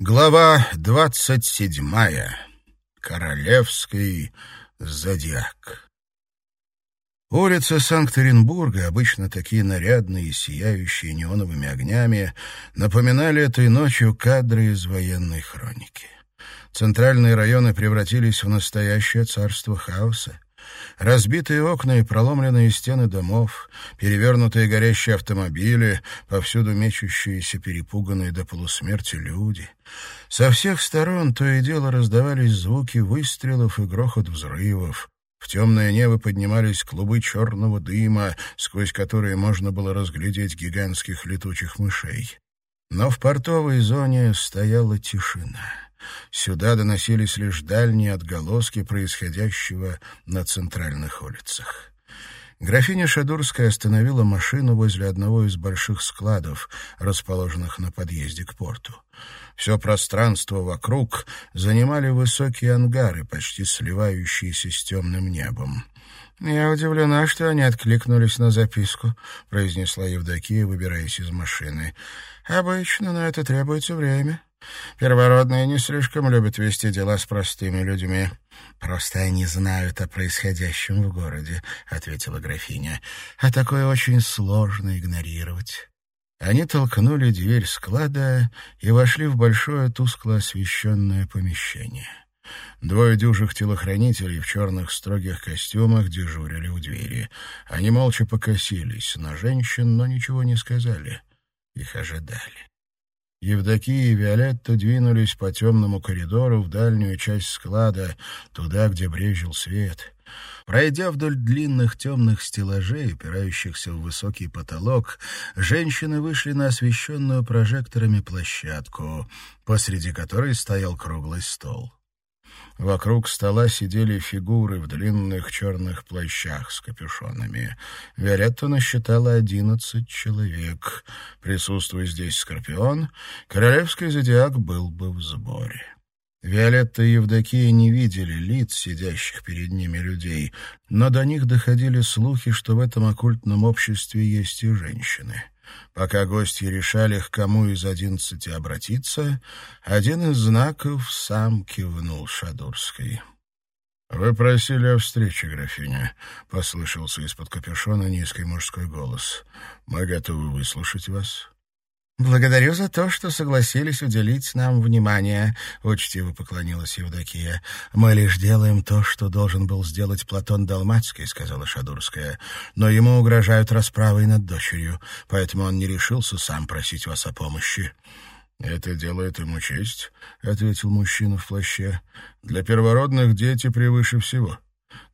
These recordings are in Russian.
Глава двадцать седьмая. Королевский зодиак. Улицы Санкт-Петербурга, обычно такие нарядные и сияющие неоновыми огнями, напоминали этой ночью кадры из военной хроники. Центральные районы превратились в настоящее царство хаоса. Разбитые окна и проломленные стены домов, перевернутые горящие автомобили, повсюду мечущиеся перепуганные до полусмерти люди. Со всех сторон то и дело раздавались звуки выстрелов и грохот взрывов. В темное небо поднимались клубы черного дыма, сквозь которые можно было разглядеть гигантских летучих мышей. Но в портовой зоне стояла тишина. Сюда доносились лишь дальние отголоски происходящего на центральных улицах. Графиня Шадурская остановила машину возле одного из больших складов, расположенных на подъезде к порту. Все пространство вокруг занимали высокие ангары, почти сливающиеся с темным небом. «Я удивлена, что они откликнулись на записку», — произнесла Евдокия, выбираясь из машины. «Обычно на это требуется время. Первородные не слишком любят вести дела с простыми людьми. Просто они знают о происходящем в городе, ответила графиня. А такое очень сложно игнорировать. Они толкнули дверь склада и вошли в большое тускло освещенное помещение. Двое дюжих телохранителей в черных строгих костюмах дежурили у двери. Они молча покосились на женщин, но ничего не сказали. Их ожидали. Евдокия и Виолетта двинулись по темному коридору в дальнюю часть склада, туда, где брежил свет. Пройдя вдоль длинных темных стеллажей, упирающихся в высокий потолок, женщины вышли на освещенную прожекторами площадку, посреди которой стоял круглый стол. Вокруг стола сидели фигуры в длинных черных плащах с капюшонами. Виолетта насчитала одиннадцать человек. Присутствуя здесь Скорпион, королевский зодиак был бы в сборе. Виолетта и Евдокия не видели лиц сидящих перед ними людей, но до них доходили слухи, что в этом оккультном обществе есть и женщины. Пока гости решали, к кому из одиннадцати обратиться, один из знаков сам кивнул Шадурской. «Вы просили о встрече, графиня», — послышался из-под капюшона низкий мужской голос. «Мы готовы выслушать вас». «Благодарю за то, что согласились уделить нам внимание», — учтиво поклонилась Евдокия. «Мы лишь делаем то, что должен был сделать Платон Далмацкий», — сказала Шадурская. «Но ему угрожают расправой над дочерью, поэтому он не решился сам просить вас о помощи». «Это делает ему честь», — ответил мужчина в плаще. «Для первородных дети превыше всего.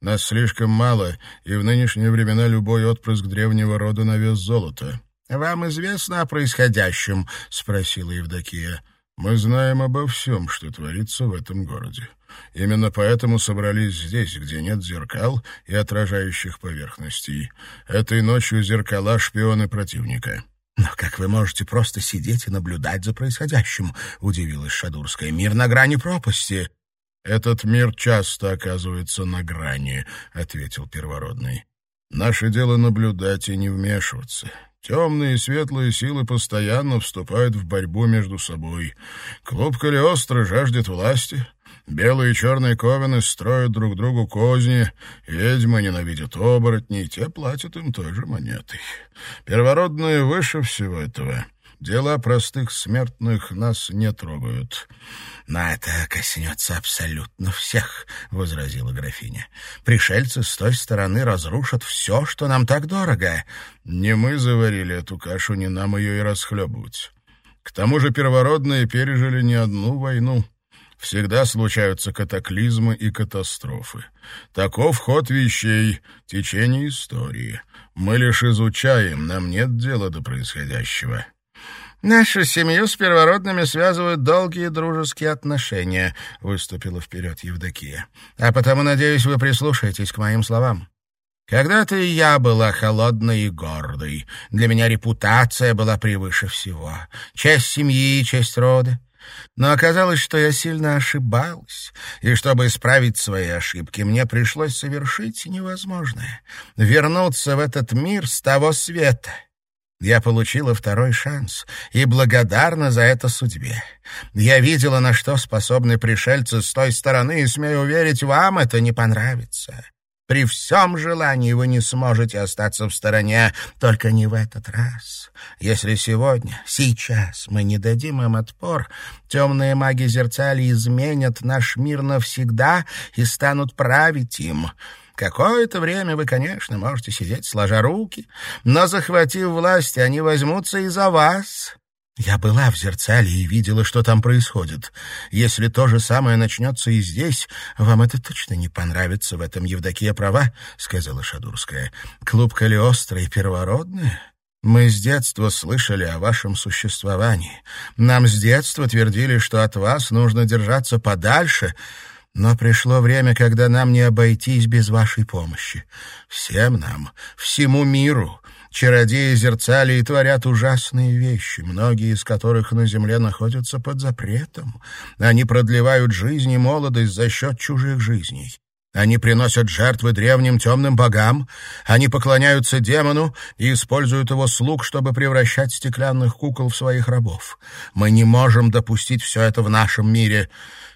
Нас слишком мало, и в нынешние времена любой отпрыск древнего рода на вес золота». «Вам известно о происходящем?» — спросила Евдокия. «Мы знаем обо всем, что творится в этом городе. Именно поэтому собрались здесь, где нет зеркал и отражающих поверхностей. Этой ночью зеркала — шпионы противника». «Но как вы можете просто сидеть и наблюдать за происходящим?» — удивилась Шадурская. «Мир на грани пропасти». «Этот мир часто оказывается на грани», — ответил Первородный. «Наше дело наблюдать и не вмешиваться. Темные и светлые силы постоянно вступают в борьбу между собой. Клуб Калиостро жаждет власти. Белые и черные ковены строят друг другу козни. Ведьмы ненавидят оборотней, те платят им той же монетой. Первородные выше всего этого. Дела простых смертных нас не трогают. — Но это коснется абсолютно всех, — возразила графиня. — Пришельцы с той стороны разрушат все, что нам так дорого. Не мы заварили эту кашу, не нам ее и расхлебывать. К тому же первородные пережили не одну войну. Всегда случаются катаклизмы и катастрофы. Таков ход вещей, течение истории. Мы лишь изучаем, нам нет дела до происходящего. «Нашу семью с первородными связывают долгие дружеские отношения», — выступила вперед Евдокия. «А потому, надеюсь, вы прислушаетесь к моим словам. Когда-то и я была холодной и гордой. Для меня репутация была превыше всего. Честь семьи, честь рода. Но оказалось, что я сильно ошибалась, и чтобы исправить свои ошибки, мне пришлось совершить невозможное — вернуться в этот мир с того света». Я получила второй шанс и благодарна за это судьбе. Я видела, на что способны пришельцы с той стороны, и, смею уверить, вам это не понравится. При всем желании вы не сможете остаться в стороне, только не в этот раз. Если сегодня, сейчас мы не дадим им отпор, темные маги Зерцали изменят наш мир навсегда и станут править им». Какое-то время вы, конечно, можете сидеть сложа руки, но, захватив власть, они возьмутся и за вас. Я была в зерцале и видела, что там происходит. Если то же самое начнется и здесь, вам это точно не понравится. В этом Евдокия права, — сказала Шадурская. Клуб Калиостро и первородная. Мы с детства слышали о вашем существовании. Нам с детства твердили, что от вас нужно держаться подальше, но пришло время, когда нам не обойтись без вашей помощи. Всем нам, всему миру. Чародеи зерцали и творят ужасные вещи, многие из которых на земле находятся под запретом. Они продлевают жизнь и молодость за счет чужих жизней. Они приносят жертвы древним темным богам, они поклоняются демону и используют его слуг, чтобы превращать стеклянных кукол в своих рабов. Мы не можем допустить все это в нашем мире.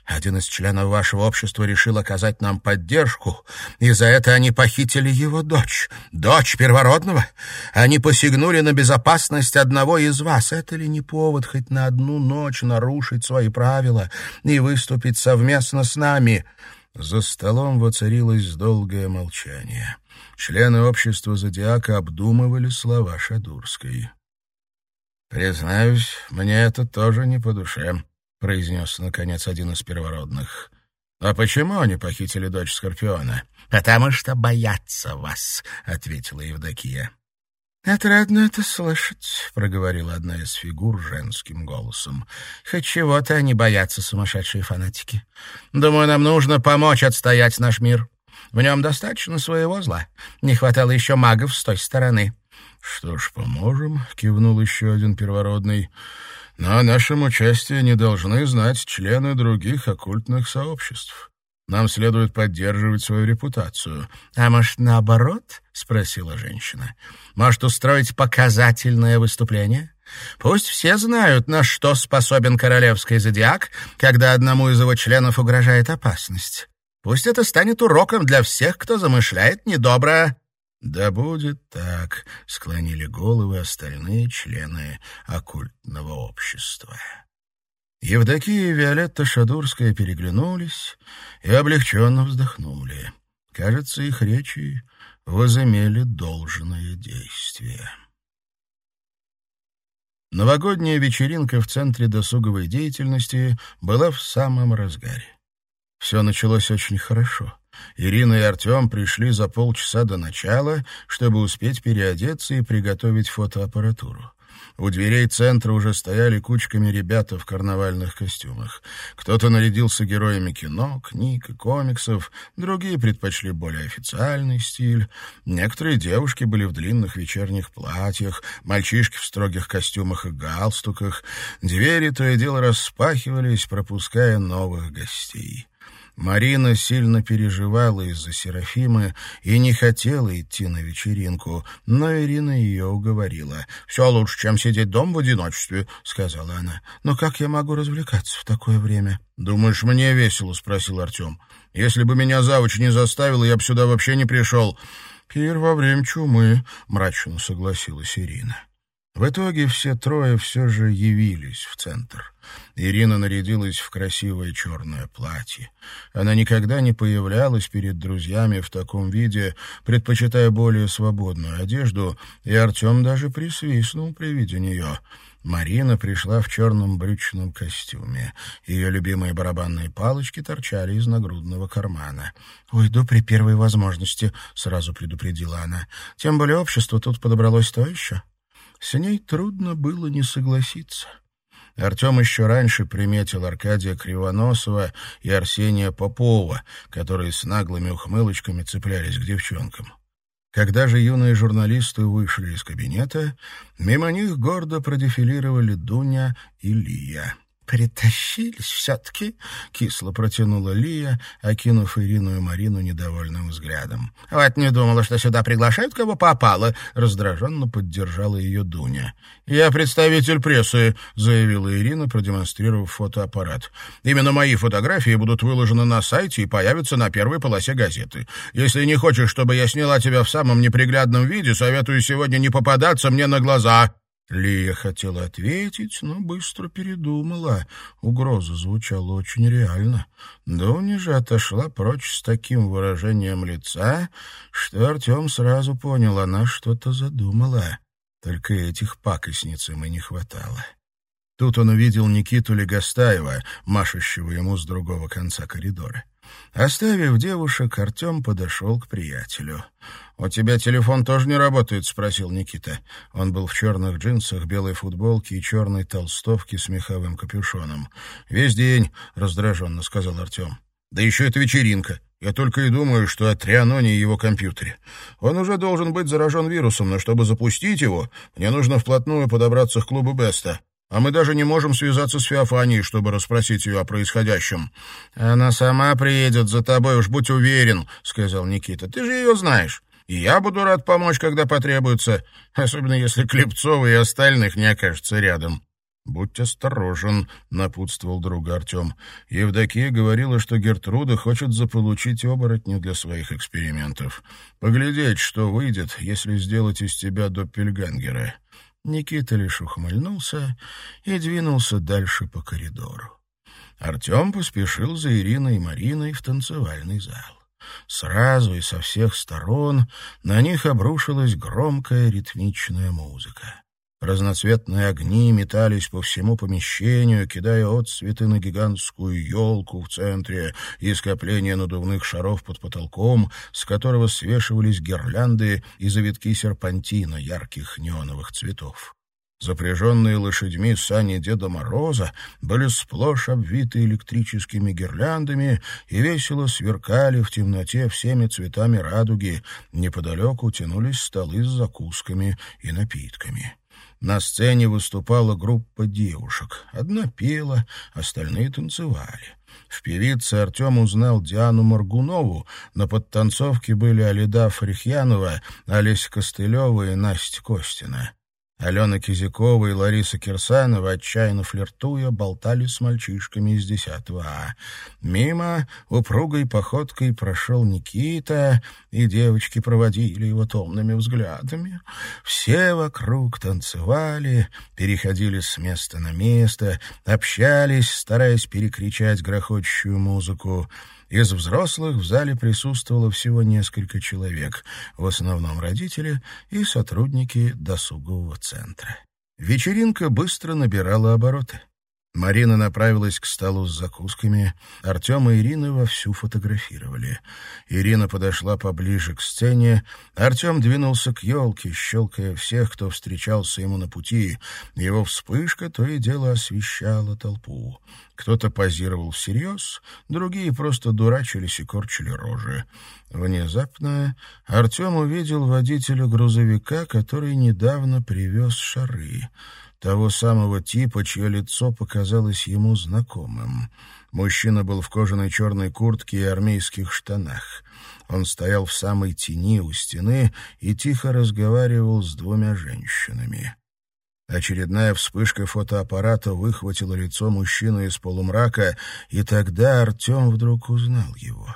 Один из членов вашего общества решил оказать нам поддержку, и за это они похитили его дочь, дочь первородного. Они посягнули на безопасность одного из вас. Это ли не повод хоть на одну ночь нарушить свои правила и выступить совместно с нами?» За столом воцарилось долгое молчание. Члены общества «Зодиака» обдумывали слова Шадурской. «Признаюсь, мне это тоже не по душе», — произнес, наконец, один из первородных. «А почему они похитили дочь Скорпиона?» «Потому что боятся вас», — ответила Евдокия. «Отрадно это слышать», — проговорила одна из фигур женским голосом. «Хоть чего-то они боятся, сумасшедшие фанатики. Думаю, нам нужно помочь отстоять наш мир. В нем достаточно своего зла. Не хватало еще магов с той стороны». «Что ж, поможем», — кивнул еще один первородный. «Но о нашем участии не должны знать члены других оккультных сообществ». Нам следует поддерживать свою репутацию. — А может, наоборот? — спросила женщина. — Может, устроить показательное выступление? Пусть все знают, на что способен королевский зодиак, когда одному из его членов угрожает опасность. Пусть это станет уроком для всех, кто замышляет недоброе. — Да будет так, — склонили головы остальные члены оккультного общества. Евдокия и Виолетта Шадурская переглянулись и облегченно вздохнули. Кажется, их речи возымели должное действие. Новогодняя вечеринка в Центре досуговой деятельности была в самом разгаре. Все началось очень хорошо. Ирина и Артем пришли за полчаса до начала, чтобы успеть переодеться и приготовить фотоаппаратуру. У дверей центра уже стояли кучками ребята в карнавальных костюмах. Кто-то нарядился героями кино, книг и комиксов, другие предпочли более официальный стиль. Некоторые девушки были в длинных вечерних платьях, мальчишки в строгих костюмах и галстуках. Двери то и дело распахивались, пропуская новых гостей. Марина сильно переживала из-за Серафимы и не хотела идти на вечеринку, но Ирина ее уговорила. «Все лучше, чем сидеть дома в одиночестве», — сказала она. «Но как я могу развлекаться в такое время?» «Думаешь, мне весело?» — спросил Артем. «Если бы меня завуч не заставила, я бы сюда вообще не пришел». «Пир во время чумы», — мрачно согласилась Ирина. В итоге все трое все же явились в центр. Ирина нарядилась в красивое черное платье. Она никогда не появлялась перед друзьями в таком виде, предпочитая более свободную одежду, и Артем даже присвистнул при виде нее. Марина пришла в черном брючном костюме. Ее любимые барабанные палочки торчали из нагрудного кармана. «Уйду при первой возможности», — сразу предупредила она. «Тем более общество тут подобралось то еще». С ней трудно было не согласиться. Артем еще раньше приметил Аркадия Кривоносова и Арсения Попова, которые с наглыми ухмылочками цеплялись к девчонкам. Когда же юные журналисты вышли из кабинета, мимо них гордо продефилировали Дуня и Лия. «Притащились все-таки», — кисло протянула Лия, окинув Ирину и Марину недовольным взглядом. «Вот не думала, что сюда приглашают кого попало», — раздраженно поддержала ее Дуня. «Я представитель прессы», — заявила Ирина, продемонстрировав фотоаппарат. «Именно мои фотографии будут выложены на сайте и появятся на первой полосе газеты. Если не хочешь, чтобы я сняла тебя в самом неприглядном виде, советую сегодня не попадаться мне на глаза». Лия хотела ответить, но быстро передумала. Угроза звучала очень реально. Дуня же отошла прочь с таким выражением лица, что Артем сразу понял, она что-то задумала. Только этих пакостниц ему не хватало. Тут он увидел Никиту Легостаева, машущего ему с другого конца коридора. Оставив девушек, Артем подошел к приятелю. «У тебя телефон тоже не работает?» — спросил Никита. Он был в черных джинсах, белой футболке и черной толстовке с меховым капюшоном. «Весь день», — раздраженно сказал Артем. «Да еще это вечеринка. Я только и думаю, что о Трианоне и его компьютере. Он уже должен быть заражен вирусом, но чтобы запустить его, мне нужно вплотную подобраться к клубу Беста. А мы даже не можем связаться с Феофанией, чтобы расспросить ее о происходящем. Она сама приедет за тобой, уж будь уверен, — сказал Никита. Ты же ее знаешь. И я буду рад помочь, когда потребуется, особенно если Клепцова и остальных не окажется рядом. «Будь осторожен», — напутствовал друга Артем. Евдокия говорила, что Гертруда хочет заполучить оборотня для своих экспериментов. Поглядеть, что выйдет, если сделать из тебя доппельгангера. Никита лишь ухмыльнулся и двинулся дальше по коридору. Артем поспешил за Ириной и Мариной в танцевальный зал. Сразу и со всех сторон на них обрушилась громкая ритмичная музыка. Разноцветные огни метались по всему помещению, кидая отцветы на гигантскую елку в центре и скопление надувных шаров под потолком, с которого свешивались гирлянды и завитки серпантина ярких неоновых цветов. Запряженные лошадьми сани Деда Мороза были сплошь обвиты электрическими гирляндами и весело сверкали в темноте всеми цветами радуги. Неподалеку тянулись столы с закусками и напитками. На сцене выступала группа девушек. Одна пела, остальные танцевали. В певице Артем узнал Диану Маргунову, на подтанцовке были Алида Фарихьянова, Олеся Костылева и Настя Костина. Алена Кизякова и Лариса Кирсанова, отчаянно флиртуя, болтали с мальчишками из 10 А. Мимо упругой походкой прошел Никита, и девочки проводили его томными взглядами. Все вокруг танцевали, переходили с места на место, общались, стараясь перекричать грохочущую музыку. Из взрослых в зале присутствовало всего несколько человек, в основном родители и сотрудники досугового центра. Вечеринка быстро набирала обороты. Марина направилась к столу с закусками. Артем и Ирина вовсю фотографировали. Ирина подошла поближе к сцене. Артем двинулся к елке, щелкая всех, кто встречался ему на пути. Его вспышка то и дело освещала толпу. Кто-то позировал всерьез, другие просто дурачились и корчили рожи. Внезапно Артем увидел водителя грузовика, который недавно привез шары того самого типа, чье лицо показалось ему знакомым. Мужчина был в кожаной черной куртке и армейских штанах. Он стоял в самой тени у стены и тихо разговаривал с двумя женщинами. Очередная вспышка фотоаппарата выхватила лицо мужчины из полумрака, и тогда Артем вдруг узнал его.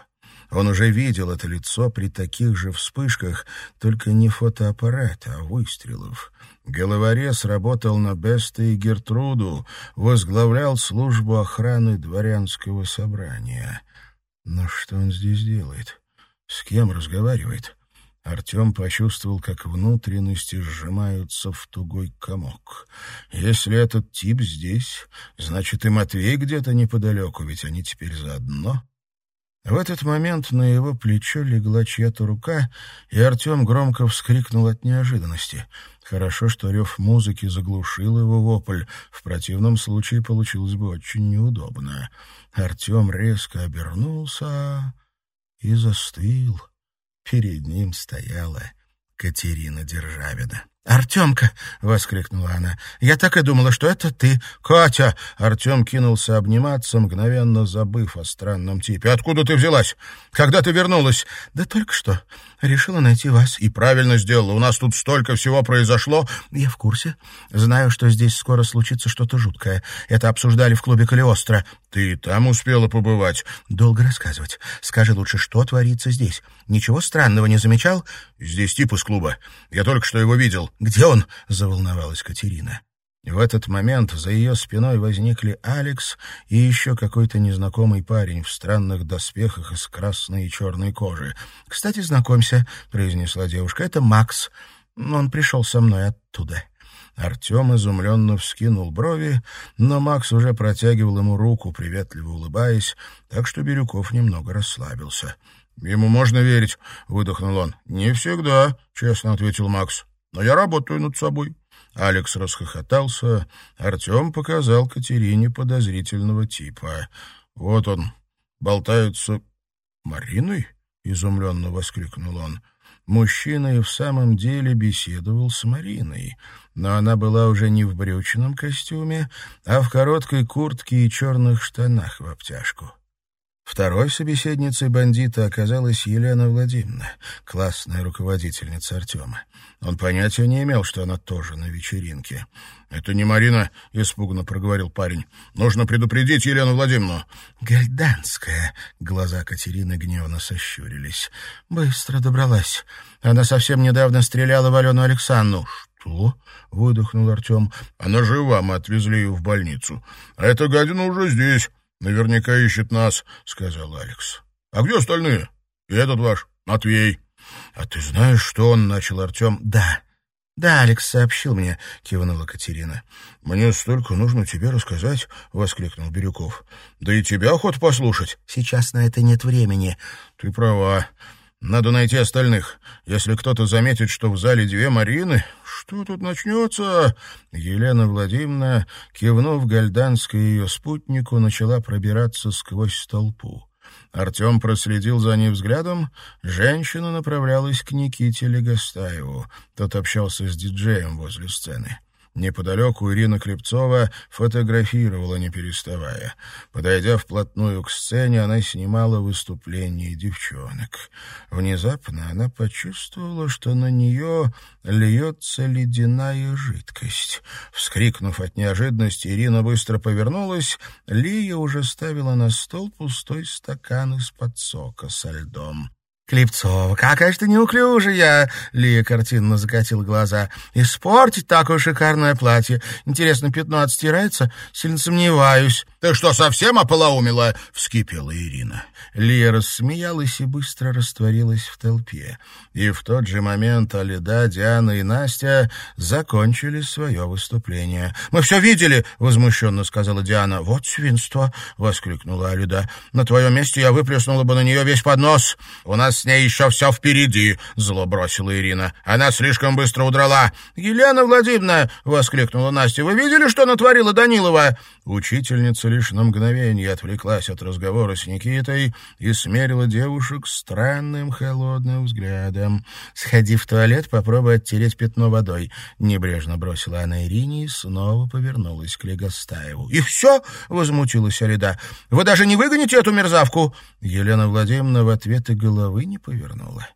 Он уже видел это лицо при таких же вспышках, только не фотоаппарата, а выстрелов. Головорез работал на Беста и Гертруду, возглавлял службу охраны дворянского собрания. Но что он здесь делает? С кем разговаривает? Артем почувствовал, как внутренности сжимаются в тугой комок. Если этот тип здесь, значит и Матвей где-то неподалеку, ведь они теперь заодно. В этот момент на его плечо легла чья-то рука, и Артем громко вскрикнул от неожиданности. Хорошо, что рев музыки заглушил его вопль, в противном случае получилось бы очень неудобно. Артем резко обернулся и застыл. Перед ним стояла Катерина Державина. «Артемка!» — воскликнула она. «Я так и думала, что это ты, Катя!» Артем кинулся обниматься, мгновенно забыв о странном типе. «Откуда ты взялась? Когда ты вернулась?» «Да только что. Решила найти вас». «И правильно сделала. У нас тут столько всего произошло». «Я в курсе. Знаю, что здесь скоро случится что-то жуткое. Это обсуждали в клубе Калиостро». «Ты там успела побывать?» «Долго рассказывать. Скажи лучше, что творится здесь. Ничего странного не замечал?» «Здесь тип из клуба. Я только что его видел». «Где он?» — заволновалась Катерина. В этот момент за ее спиной возникли Алекс и еще какой-то незнакомый парень в странных доспехах из красной и черной кожи. «Кстати, знакомься», — произнесла девушка, — «это Макс. Он пришел со мной оттуда». Артем изумленно вскинул брови, но Макс уже протягивал ему руку, приветливо улыбаясь, так что Бирюков немного расслабился. «Ему можно верить», — выдохнул он. «Не всегда», — честно ответил Макс но я работаю над собой». Алекс расхохотался. Артем показал Катерине подозрительного типа. «Вот он, болтается Мариной?» — изумленно воскликнул он. Мужчина и в самом деле беседовал с Мариной, но она была уже не в брючном костюме, а в короткой куртке и черных штанах в обтяжку. Второй собеседницей бандита оказалась Елена Владимировна, классная руководительница Артема. Он понятия не имел, что она тоже на вечеринке. «Это не Марина», — испуганно проговорил парень. «Нужно предупредить Елену Владимировну». «Гальданская», — глаза Катерины гневно сощурились. «Быстро добралась. Она совсем недавно стреляла в Алену Александру». «Что?» — выдохнул Артем. «Она жива, мы отвезли ее в больницу. А эта гадина уже здесь». «Наверняка ищет нас», — сказал Алекс. «А где остальные? И этот ваш, Матвей». «А ты знаешь, что он?» — начал Артем. «Да». «Да, Алекс сообщил мне», — кивнула Катерина. «Мне столько нужно тебе рассказать», — воскликнул Бирюков. «Да и тебя охот послушать». «Сейчас на это нет времени». «Ты права. Надо найти остальных. Если кто-то заметит, что в зале две Марины, что тут начнется?» Елена Владимировна, кивнув Гальданской ее спутнику, начала пробираться сквозь толпу. Артем проследил за ней взглядом. Женщина направлялась к Никите Легостаеву. Тот общался с диджеем возле сцены. Неподалеку Ирина Клепцова фотографировала, не переставая. Подойдя вплотную к сцене, она снимала выступление девчонок. Внезапно она почувствовала, что на нее льется ледяная жидкость. Вскрикнув от неожиданности, Ирина быстро повернулась. Лия уже ставила на стол пустой стакан из-под сока со льдом. «Клепцова, какая же ты неуклюжая!» — Лия картинно закатил глаза. «Испортить такое шикарное платье. Интересно, пятно отстирается? Сильно сомневаюсь». «Ты что, совсем ополоумила?» — вскипела Ирина. Лия рассмеялась и быстро растворилась в толпе. И в тот же момент Алида, Диана и Настя закончили свое выступление. «Мы все видели!» — возмущенно сказала Диана. «Вот свинство!» — воскликнула Алида. «На твоем месте я выплеснула бы на нее весь поднос. У нас с ней еще все впереди», — зло бросила Ирина. «Она слишком быстро удрала». «Елена Владимировна!» — воскликнула Настя. «Вы видели, что натворила Данилова?» Учительница лишь на мгновение отвлеклась от разговора с Никитой и смерила девушек странным холодным взглядом. «Сходи в туалет, попробуй оттереть пятно водой», — небрежно бросила она Ирине и снова повернулась к Легостаеву. «И все?» — возмутилась Алида. «Вы даже не выгоните эту мерзавку?» Елена Владимировна в ответ и головы не повернула.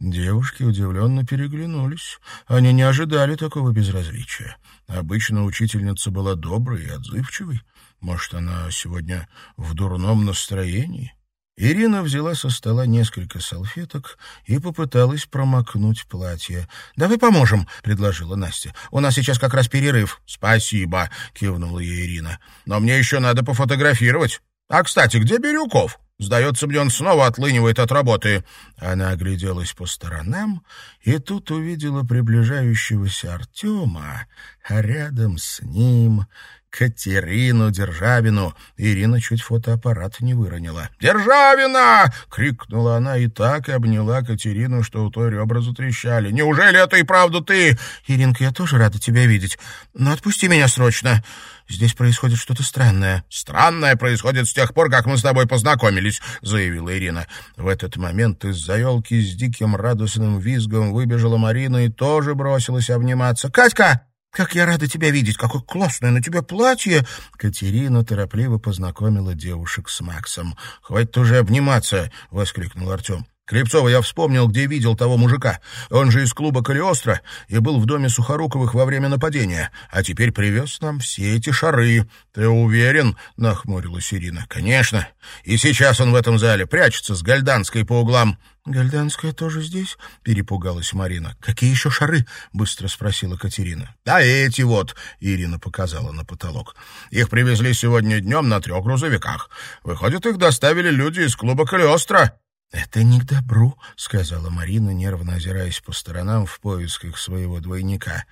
Девушки удивленно переглянулись. Они не ожидали такого безразличия. Обычно учительница была доброй и отзывчивой. Может, она сегодня в дурном настроении? Ирина взяла со стола несколько салфеток и попыталась промокнуть платье. «Давай поможем», — предложила Настя. «У нас сейчас как раз перерыв». «Спасибо», — кивнула ей Ирина. «Но мне еще надо пофотографировать. А, кстати, где Бирюков?» Сдается мне, он снова отлынивает от работы. Она огляделась по сторонам и тут увидела приближающегося Артема, а рядом с ним Катерину Державину. Ирина чуть фотоаппарат не выронила. «Державина!» — крикнула она и так обняла Катерину, что у той ребра затрещали. «Неужели это и правда ты?» «Иринка, я тоже рада тебя видеть. Но отпусти меня срочно. Здесь происходит что-то странное». «Странное происходит с тех пор, как мы с тобой познакомились», — заявила Ирина. В этот момент из-за елки с диким радостным визгом выбежала Марина и тоже бросилась обниматься. «Катька!» «Как я рада тебя видеть! Какое классное на тебе платье!» Катерина торопливо познакомила девушек с Максом. «Хватит уже обниматься!» — воскликнул Артем. Клепцова я вспомнил, где видел того мужика. Он же из клуба «Калиостро» и был в доме Сухоруковых во время нападения. А теперь привез нам все эти шары. Ты уверен?» — нахмурилась Ирина. «Конечно. И сейчас он в этом зале прячется с Гальданской по углам». «Гальданская тоже здесь?» — перепугалась Марина. «Какие еще шары?» — быстро спросила Катерина. «Да эти вот», — Ирина показала на потолок. «Их привезли сегодня днем на трех грузовиках. Выходит, их доставили люди из клуба «Калиостро». «Это не к добру», — сказала Марина, нервно озираясь по сторонам в поисках своего двойника.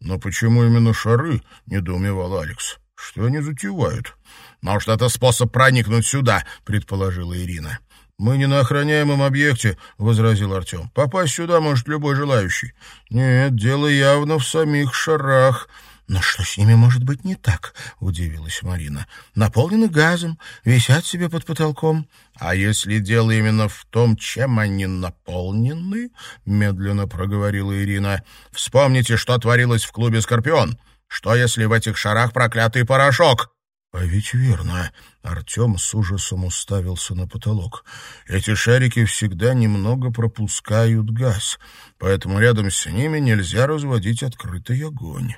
«Но почему именно шары?» — недоумевал Алекс. «Что они затевают?» «Может, это способ проникнуть сюда», — предположила Ирина. «Мы не на охраняемом объекте», — возразил Артем. «Попасть сюда может любой желающий». «Нет, дело явно в самих шарах». «Но что с ними может быть не так?» — удивилась Марина. «Наполнены газом, висят себе под потолком». «А если дело именно в том, чем они наполнены?» — медленно проговорила Ирина. «Вспомните, что творилось в клубе «Скорпион». Что, если в этих шарах проклятый порошок?» «А ведь верно». Артем с ужасом уставился на потолок. «Эти шарики всегда немного пропускают газ, поэтому рядом с ними нельзя разводить открытый огонь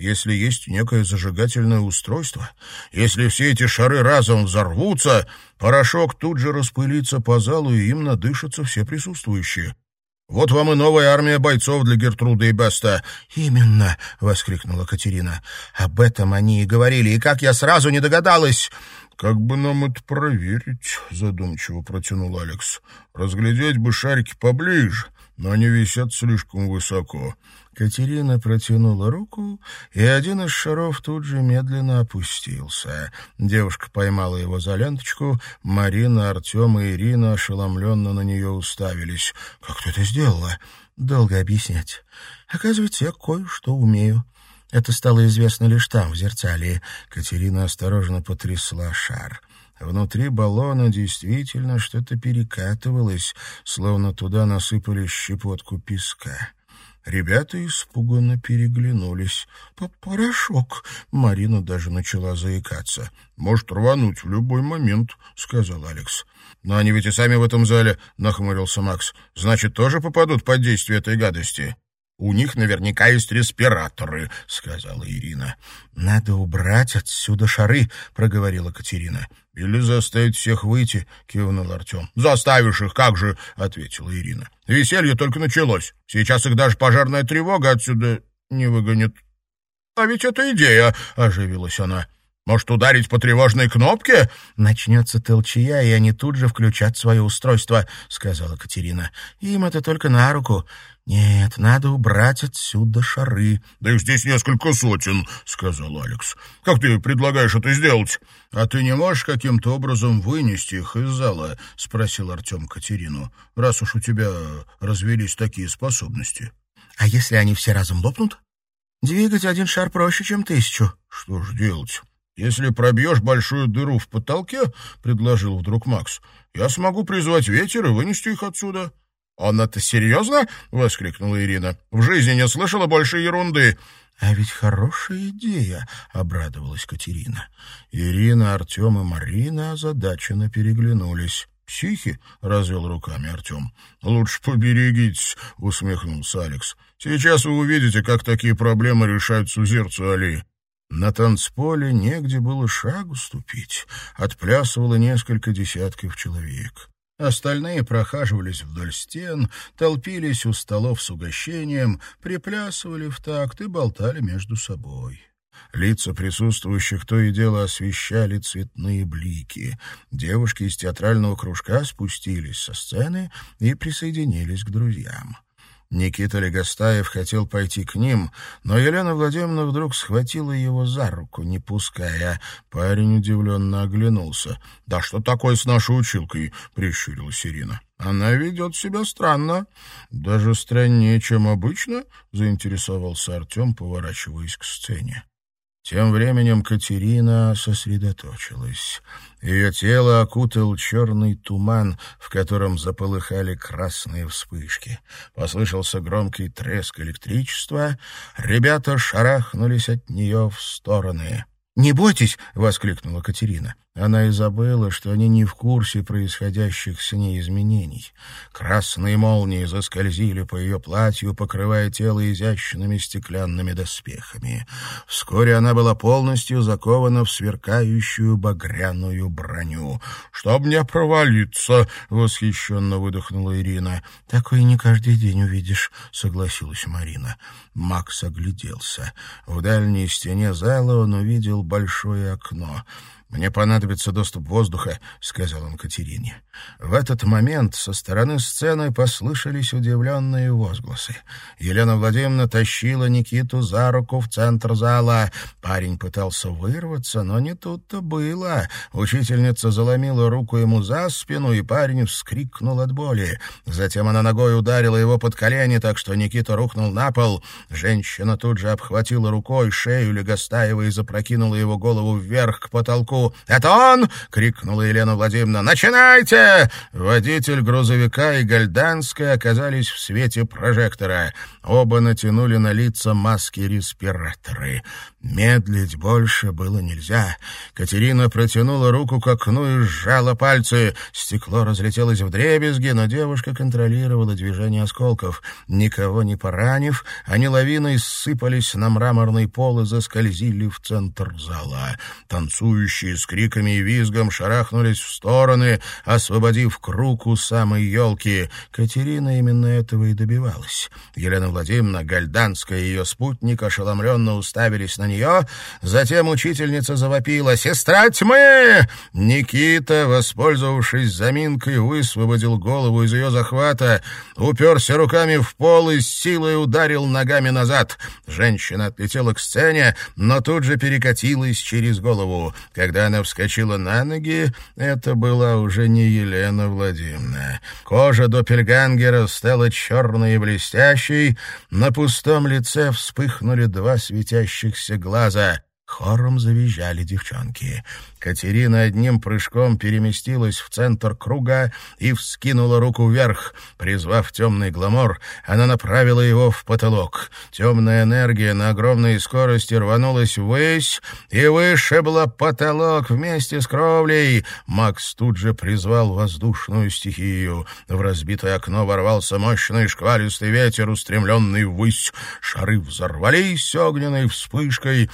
если есть некое зажигательное устройство, если все эти шары разом взорвутся, порошок тут же распылится по залу, и им надышатся все присутствующие. Вот вам и новая армия бойцов для Гертруды и Беста. Именно, воскликнула Катерина. Об этом они и говорили, и как я сразу не догадалась. Как бы нам это проверить? задумчиво протянул Алекс. Разглядеть бы шарики поближе, но они висят слишком высоко. Катерина протянула руку, и один из шаров тут же медленно опустился. Девушка поймала его за ленточку, Марина, Артем и Ирина ошеломленно на нее уставились. «Как ты это сделала?» «Долго объяснять. Оказывается, я кое-что умею». Это стало известно лишь там, в зерцалии. Катерина осторожно потрясла шар. Внутри баллона действительно что-то перекатывалось, словно туда насыпали щепотку песка. Ребята испуганно переглянулись. «Порошок!» — Марина даже начала заикаться. «Может рвануть в любой момент», — сказал Алекс. «Но они ведь и сами в этом зале», — нахмурился Макс. «Значит, тоже попадут под действие этой гадости?» «У них наверняка есть респираторы», — сказала Ирина. «Надо убрать отсюда шары», — проговорила Катерина. «Или заставить всех выйти», — кивнул Артем. «Заставишь их, как же», — ответила Ирина. «Веселье только началось. Сейчас их даже пожарная тревога отсюда не выгонит». «А ведь это идея», — оживилась она. Может, ударить по тревожной кнопке? Начнется толчья, и они тут же включат свое устройство, — сказала Катерина. Им это только на руку. Нет, надо убрать отсюда шары. Да их здесь несколько сотен, — сказал Алекс. Как ты предлагаешь это сделать? А ты не можешь каким-то образом вынести их из зала? — спросил Артем Катерину. Раз уж у тебя развелись такие способности. А если они все разом лопнут? Двигать один шар проще, чем тысячу. Что ж делать? «Если пробьешь большую дыру в потолке, — предложил вдруг Макс, — я смогу призвать ветер и вынести их отсюда». «Он это серьезно?» — воскликнула Ирина. «В жизни не слышала больше ерунды». «А ведь хорошая идея», — обрадовалась Катерина. Ирина, Артем и Марина озадаченно переглянулись. «Психи?» — развел руками Артем. «Лучше поберегитесь», — усмехнулся Алекс. «Сейчас вы увидите, как такие проблемы решаются у зерцу аллеи. На танцполе негде было шагу ступить. Отплясывало несколько десятков человек. Остальные прохаживались вдоль стен, толпились у столов с угощением, приплясывали в такт и болтали между собой. Лица присутствующих то и дело освещали цветные блики. Девушки из театрального кружка спустились со сцены и присоединились к друзьям. Никита Легостаев хотел пойти к ним, но Елена Владимировна вдруг схватила его за руку, не пуская. Парень удивленно оглянулся. «Да что такое с нашей училкой?» — прищурилась Ирина. «Она ведет себя странно. Даже страннее, чем обычно?» — заинтересовался Артем, поворачиваясь к сцене. Тем временем Катерина сосредоточилась. Ее тело окутал черный туман, в котором заполыхали красные вспышки. Послышался громкий треск электричества. Ребята шарахнулись от нее в стороны. «Не бойтесь!» — воскликнула Катерина. Она и забыла, что они не в курсе происходящих с ней изменений. Красные молнии заскользили по ее платью, покрывая тело изящными стеклянными доспехами. Вскоре она была полностью закована в сверкающую багряную броню. «Чтоб не провалиться!» — восхищенно выдохнула Ирина. «Такое не каждый день увидишь», — согласилась Марина. Макс огляделся. В дальней стене зала он увидел большое окно. «Мне понадобится доступ воздуха», — сказал он Катерине. В этот момент со стороны сцены послышались удивленные возгласы. Елена Владимировна тащила Никиту за руку в центр зала. Парень пытался вырваться, но не тут-то было. Учительница заломила руку ему за спину, и парень вскрикнул от боли. Затем она ногой ударила его под колени, так что Никита рухнул на пол. Женщина тут же обхватила рукой шею Легостаева и запрокинула его голову вверх к потолку. «Это он!» — крикнула Елена Владимировна. «Начинайте!» Водитель грузовика и Гальданская оказались в свете прожектора. Оба натянули на лица маски-респираторы. Медлить больше было нельзя. Катерина протянула руку к окну и сжала пальцы. Стекло разлетелось в дребезги, но девушка контролировала движение осколков. Никого не поранив, они лавиной сыпались на мраморный пол и заскользили в центр зала. Танцующие с криками и визгом шарахнулись в стороны, освободив круг у самой елки. Катерина именно этого и добивалась. Елена Владимировна, Гальданская и ее спутник ошеломленно уставились на нее. Затем учительница завопила «Сестра тьмы!» Никита, воспользовавшись заминкой, высвободил голову из ее захвата, уперся руками в пол и с силой ударил ногами назад. Женщина отлетела к сцене, но тут же перекатилась через голову. Когда она вскочила на ноги, это была уже не Елена Владимировна. Кожа Доппельгангера стала черной и блестящей, на пустом лице вспыхнули два светящихся глаза. Хором завизжали девчонки. Катерина одним прыжком переместилась в центр круга и вскинула руку вверх. Призвав темный гламор, она направила его в потолок. Темная энергия на огромной скорости рванулась ввысь и вышибла потолок вместе с кровлей. Макс тут же призвал воздушную стихию. В разбитое окно ворвался мощный шквалистый ветер, устремленный ввысь. Шары взорвались огненной вспышкой,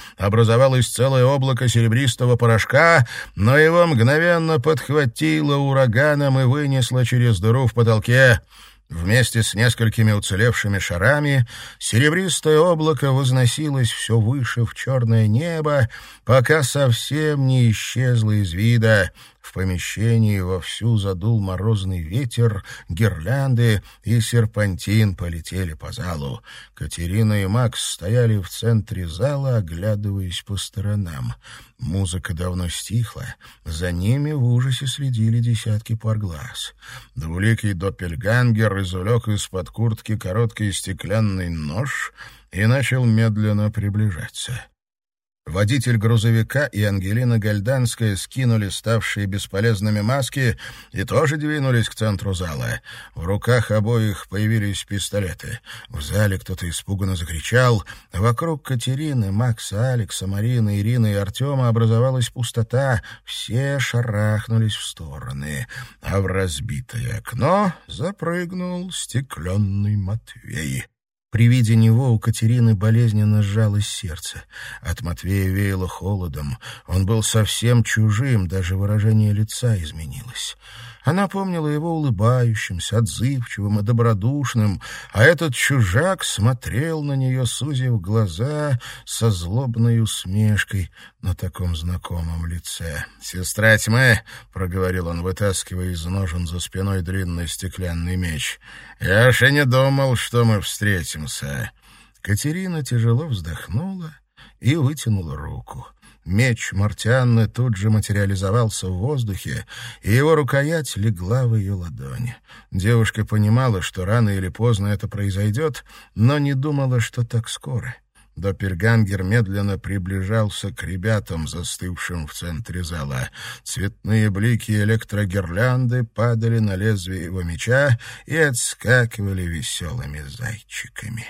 образовалось целое облако серебристого порошка, но его мгновенно подхватило ураганом и вынесло через дыру в потолке. Вместе с несколькими уцелевшими шарами серебристое облако возносилось все выше в черное небо, пока совсем не исчезло из вида. В помещении вовсю задул морозный ветер, гирлянды и серпантин полетели по залу. Катерина и Макс стояли в центре зала, оглядываясь по сторонам. Музыка давно стихла, за ними в ужасе следили десятки пар глаз. Двуликий доппельгангер извлек из-под куртки короткий стеклянный нож и начал медленно приближаться. Водитель грузовика и Ангелина Гальданская скинули ставшие бесполезными маски и тоже двинулись к центру зала. В руках обоих появились пистолеты. В зале кто-то испуганно закричал. Вокруг Катерины, Макса, Алекса, Марины, Ирины и Артема образовалась пустота. Все шарахнулись в стороны. А в разбитое окно запрыгнул стекленный Матвей. При виде него у Катерины болезненно сжалось сердце. От Матвея веяло холодом. Он был совсем чужим, даже выражение лица изменилось. Она помнила его улыбающимся, отзывчивым и добродушным, а этот чужак смотрел на нее, сузив глаза, со злобной усмешкой на таком знакомом лице. «Сестра тьмы!» — проговорил он, вытаскивая из ножен за спиной длинный стеклянный меч. «Я же не думал, что мы встретимся». Катерина тяжело вздохнула и вытянула руку. Меч Мартианны тут же материализовался в воздухе, и его рукоять легла в ее ладони. Девушка понимала, что рано или поздно это произойдет, но не думала, что так скоро. Доппельгангер медленно приближался к ребятам, застывшим в центре зала. Цветные блики электрогирлянды падали на лезвие его меча и отскакивали веселыми зайчиками.